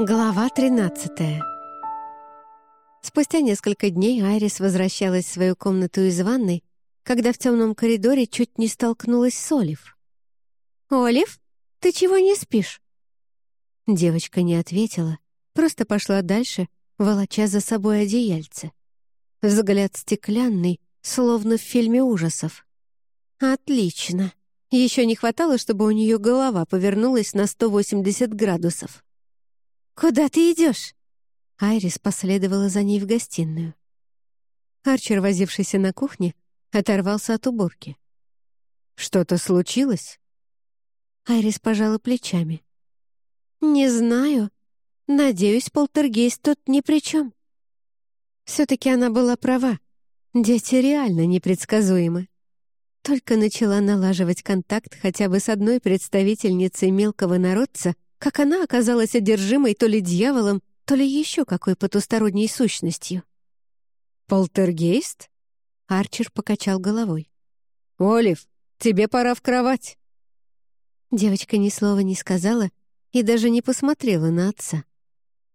Глава 13 Спустя несколько дней Айрис возвращалась в свою комнату из ванной, когда в темном коридоре чуть не столкнулась с Олив. «Олив, ты чего не спишь?» Девочка не ответила, просто пошла дальше, волоча за собой одеяльце. Взгляд стеклянный, словно в фильме ужасов. «Отлично!» Еще не хватало, чтобы у нее голова повернулась на 180 градусов. «Куда ты идешь?» Айрис последовала за ней в гостиную. Арчер, возившийся на кухне, оторвался от уборки. «Что-то случилось?» Айрис пожала плечами. «Не знаю. Надеюсь, полтергейст тут ни при чем». Все-таки она была права. Дети реально непредсказуемы. Только начала налаживать контакт хотя бы с одной представительницей мелкого народца, как она оказалась одержимой то ли дьяволом, то ли еще какой потусторонней сущностью. «Полтергейст?» Арчер покачал головой. «Олив, тебе пора в кровать!» Девочка ни слова не сказала и даже не посмотрела на отца.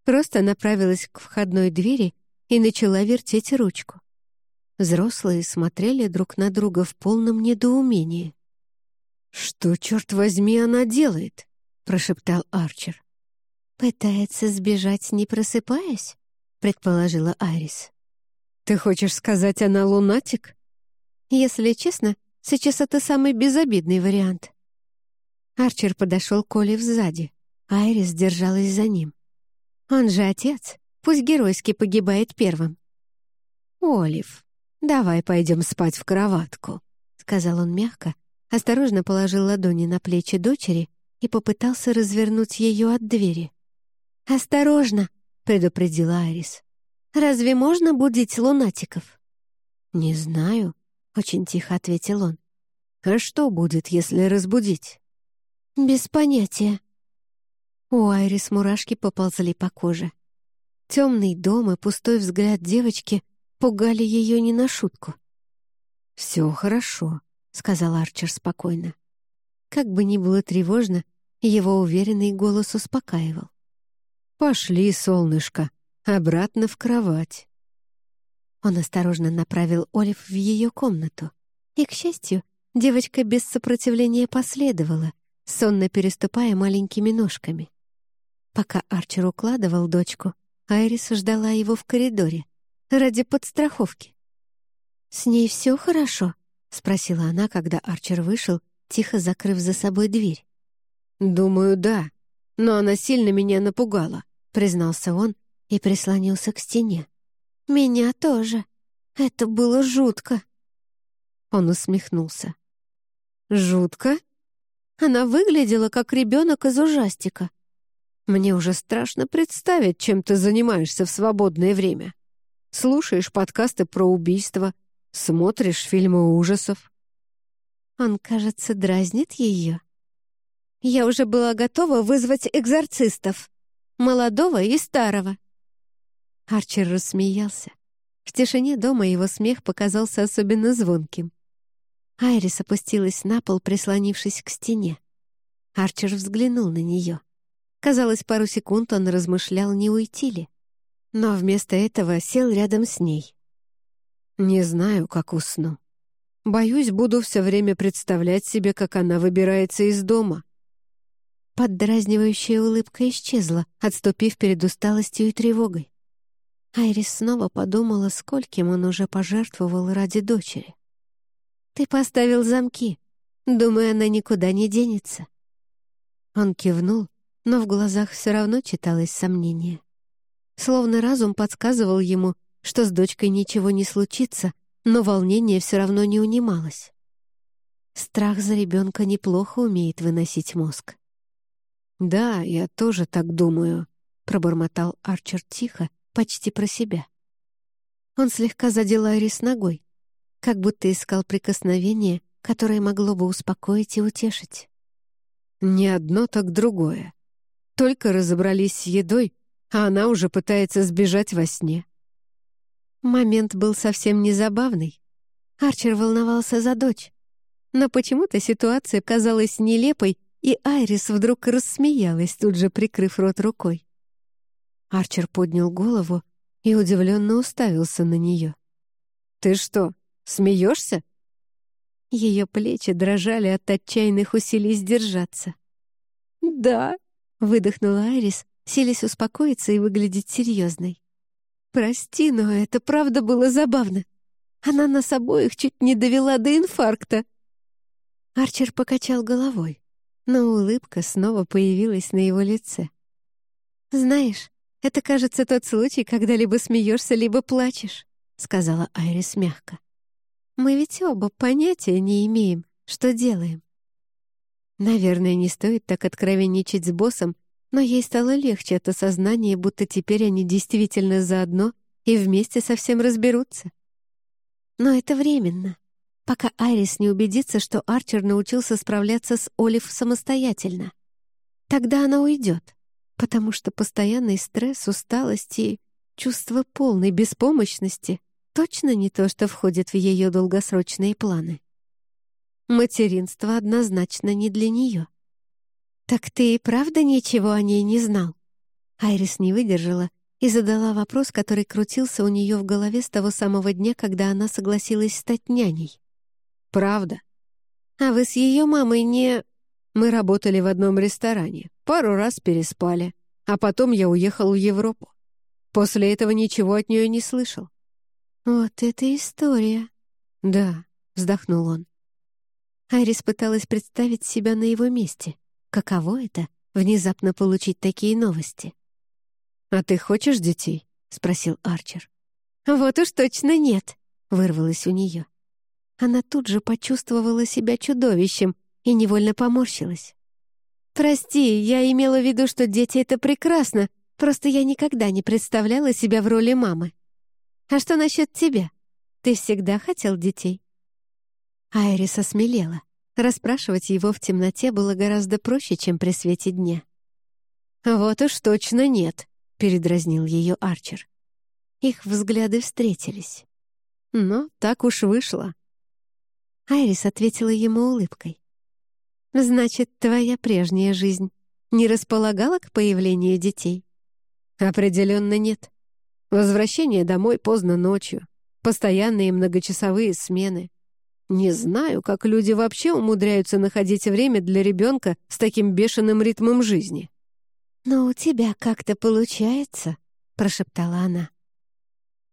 Просто направилась к входной двери и начала вертеть ручку. Взрослые смотрели друг на друга в полном недоумении. «Что, черт возьми, она делает?» — прошептал Арчер. «Пытается сбежать, не просыпаясь?» — предположила Айрис. «Ты хочешь сказать, она лунатик?» «Если честно, сейчас это самый безобидный вариант». Арчер подошел к Олив сзади. Айрис держалась за ним. «Он же отец, пусть геройски погибает первым». «Олив, давай пойдем спать в кроватку», — сказал он мягко, осторожно положил ладони на плечи дочери и попытался развернуть ее от двери. «Осторожно!» — предупредила Арис. «Разве можно будить лунатиков?» «Не знаю», — очень тихо ответил он. «А что будет, если разбудить?» «Без понятия». У Айрис мурашки поползли по коже. Темный дом и пустой взгляд девочки пугали ее не на шутку. «Все хорошо», — сказал Арчер спокойно. Как бы ни было тревожно, его уверенный голос успокаивал. «Пошли, солнышко, обратно в кровать». Он осторожно направил Олив в ее комнату. И, к счастью, девочка без сопротивления последовала, сонно переступая маленькими ножками. Пока Арчер укладывал дочку, Айрис ждала его в коридоре ради подстраховки. «С ней все хорошо?» — спросила она, когда Арчер вышел, тихо закрыв за собой дверь. «Думаю, да. Но она сильно меня напугала», — признался он и прислонился к стене. «Меня тоже. Это было жутко». Он усмехнулся. «Жутко?» Она выглядела как ребенок из ужастика. Мне уже страшно представить, чем ты занимаешься в свободное время. Слушаешь подкасты про убийства, смотришь фильмы ужасов. Он, кажется, дразнит ее. Я уже была готова вызвать экзорцистов. Молодого и старого. Арчер рассмеялся. В тишине дома его смех показался особенно звонким. Айрис опустилась на пол, прислонившись к стене. Арчер взглянул на нее. Казалось, пару секунд он размышлял, не уйти ли. Но вместо этого сел рядом с ней. «Не знаю, как усну. Боюсь, буду все время представлять себе, как она выбирается из дома», Поддразнивающая улыбка исчезла, отступив перед усталостью и тревогой. Айрис снова подумала, скольким он уже пожертвовал ради дочери. «Ты поставил замки. Думаю, она никуда не денется». Он кивнул, но в глазах все равно читалось сомнение. Словно разум подсказывал ему, что с дочкой ничего не случится, но волнение все равно не унималось. Страх за ребенка неплохо умеет выносить мозг. «Да, я тоже так думаю», — пробормотал Арчер тихо, почти про себя. Он слегка задел Айрис ногой, как будто искал прикосновение, которое могло бы успокоить и утешить. «Не одно, так другое. Только разобрались с едой, а она уже пытается сбежать во сне». Момент был совсем не забавный. Арчер волновался за дочь. Но почему-то ситуация казалась нелепой и Айрис вдруг рассмеялась, тут же прикрыв рот рукой. Арчер поднял голову и удивленно уставился на нее. «Ты что, смеешься?» Ее плечи дрожали от отчаянных усилий сдержаться. «Да», — выдохнула Айрис, селись успокоиться и выглядеть серьезной. «Прости, но это правда было забавно. Она нас обоих чуть не довела до инфаркта». Арчер покачал головой, но улыбка снова появилась на его лице. «Знаешь, это, кажется, тот случай, когда либо смеешься, либо плачешь», — сказала Айрис мягко. «Мы ведь оба понятия не имеем, что делаем». Наверное, не стоит так откровенничать с боссом, но ей стало легче от осознания, будто теперь они действительно заодно и вместе совсем разберутся. Но это временно, пока Айрис не убедится, что Арчер научился справляться с Олив самостоятельно. Тогда она уйдет потому что постоянный стресс, усталость и чувство полной беспомощности точно не то, что входит в ее долгосрочные планы. Материнство однозначно не для нее. «Так ты и правда ничего о ней не знал?» Айрис не выдержала и задала вопрос, который крутился у нее в голове с того самого дня, когда она согласилась стать няней. «Правда. А вы с ее мамой не...» Мы работали в одном ресторане, пару раз переспали, а потом я уехал в Европу. После этого ничего от нее не слышал. «Вот это история!» «Да», — вздохнул он. Айрис пыталась представить себя на его месте. Каково это — внезапно получить такие новости? «А ты хочешь детей?» — спросил Арчер. «Вот уж точно нет», — вырвалось у нее. Она тут же почувствовала себя чудовищем, и невольно поморщилась. «Прости, я имела в виду, что дети — это прекрасно, просто я никогда не представляла себя в роли мамы. А что насчет тебя? Ты всегда хотел детей?» Айрис осмелела. Расспрашивать его в темноте было гораздо проще, чем при свете дня. «Вот уж точно нет», — передразнил ее Арчер. Их взгляды встретились. Но так уж вышло. Айрис ответила ему улыбкой. Значит, твоя прежняя жизнь не располагала к появлению детей? Определенно нет. Возвращение домой поздно ночью, постоянные многочасовые смены. Не знаю, как люди вообще умудряются находить время для ребенка с таким бешеным ритмом жизни. «Но у тебя как-то получается», — прошептала она.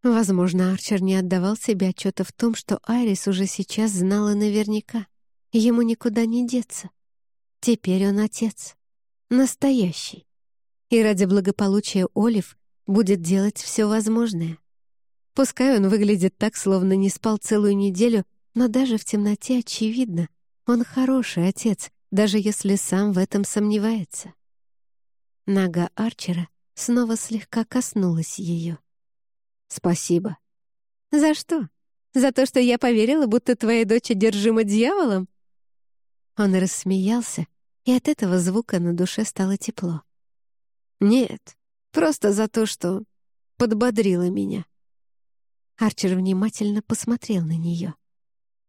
Возможно, Арчер не отдавал себе отчета в том, что Айрис уже сейчас знала наверняка. Ему никуда не деться. Теперь он отец. Настоящий. И ради благополучия Олив будет делать все возможное. Пускай он выглядит так, словно не спал целую неделю, но даже в темноте очевидно, он хороший отец, даже если сам в этом сомневается. Нога Арчера снова слегка коснулась ее. «Спасибо». «За что? За то, что я поверила, будто твоя дочь одержима дьяволом?» Он рассмеялся, и от этого звука на душе стало тепло. «Нет, просто за то, что подбодрила меня». Арчер внимательно посмотрел на нее.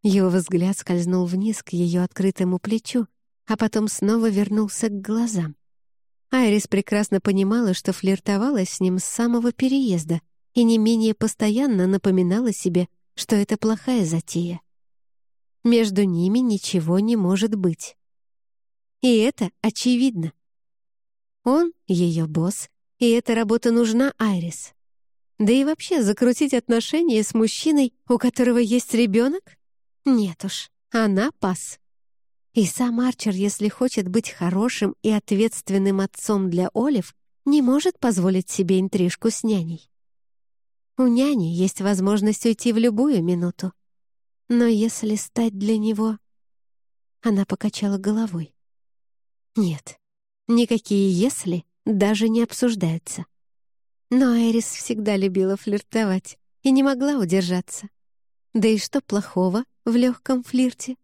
Его взгляд скользнул вниз к ее открытому плечу, а потом снова вернулся к глазам. Айрис прекрасно понимала, что флиртовала с ним с самого переезда и не менее постоянно напоминала себе, что это плохая затея. Между ними ничего не может быть. И это очевидно. Он — ее босс, и эта работа нужна Айрис. Да и вообще закрутить отношения с мужчиной, у которого есть ребенок? Нет уж, она пас. И сам Арчер, если хочет быть хорошим и ответственным отцом для Олив, не может позволить себе интрижку с няней. У няни есть возможность уйти в любую минуту. Но если стать для него... Она покачала головой. Нет, никакие «если» даже не обсуждаются. Но Айрис всегда любила флиртовать и не могла удержаться. Да и что плохого в легком флирте?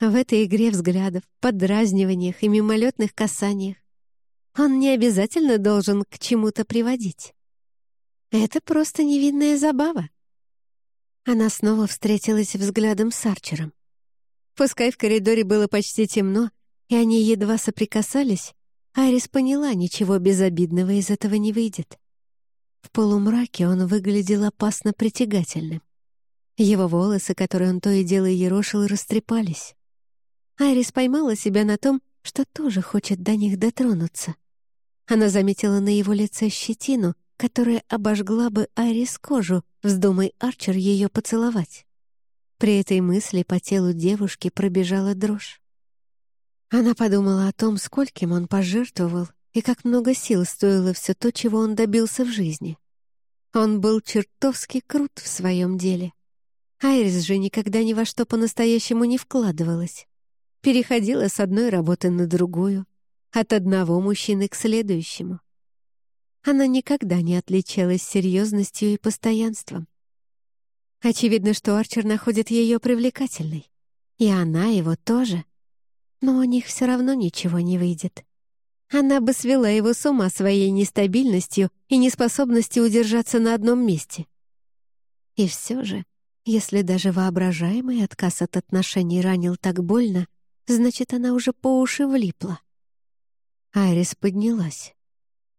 В этой игре взглядов, подразниваниях и мимолетных касаниях он не обязательно должен к чему-то приводить. Это просто невинная забава. Она снова встретилась взглядом с Арчером. Пускай в коридоре было почти темно, и они едва соприкасались, Айрис поняла, ничего безобидного из этого не выйдет. В полумраке он выглядел опасно притягательным. Его волосы, которые он то и дело ерошил, растрепались. Айрис поймала себя на том, что тоже хочет до них дотронуться. Она заметила на его лице щетину, которая обожгла бы Айрис кожу, вздумай Арчер ее поцеловать. При этой мысли по телу девушки пробежала дрожь. Она подумала о том, скольким он пожертвовал и как много сил стоило все то, чего он добился в жизни. Он был чертовски крут в своем деле. Айрис же никогда ни во что по-настоящему не вкладывалась. Переходила с одной работы на другую, от одного мужчины к следующему. Она никогда не отличалась серьезностью и постоянством. Очевидно, что Арчер находит ее привлекательной. И она его тоже. Но у них все равно ничего не выйдет. Она бы свела его с ума своей нестабильностью и неспособностью удержаться на одном месте. И все же, если даже воображаемый отказ от отношений ранил так больно, значит, она уже по уши влипла. Айрис поднялась.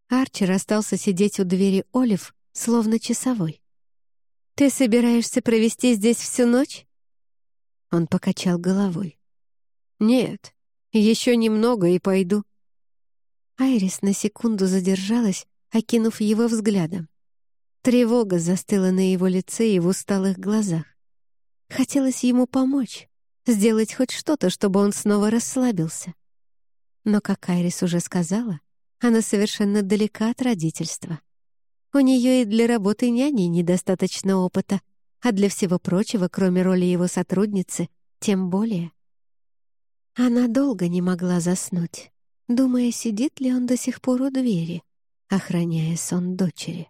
Арчер остался сидеть у двери Олив, словно часовой. «Ты собираешься провести здесь всю ночь?» Он покачал головой. «Нет, еще немного и пойду». Айрис на секунду задержалась, окинув его взглядом. Тревога застыла на его лице и в усталых глазах. Хотелось ему помочь, сделать хоть что-то, чтобы он снова расслабился. Но, как Айрис уже сказала, она совершенно далека от родительства. У нее и для работы няни недостаточно опыта, а для всего прочего, кроме роли его сотрудницы, тем более. Она долго не могла заснуть, думая, сидит ли он до сих пор у двери, охраняя сон дочери.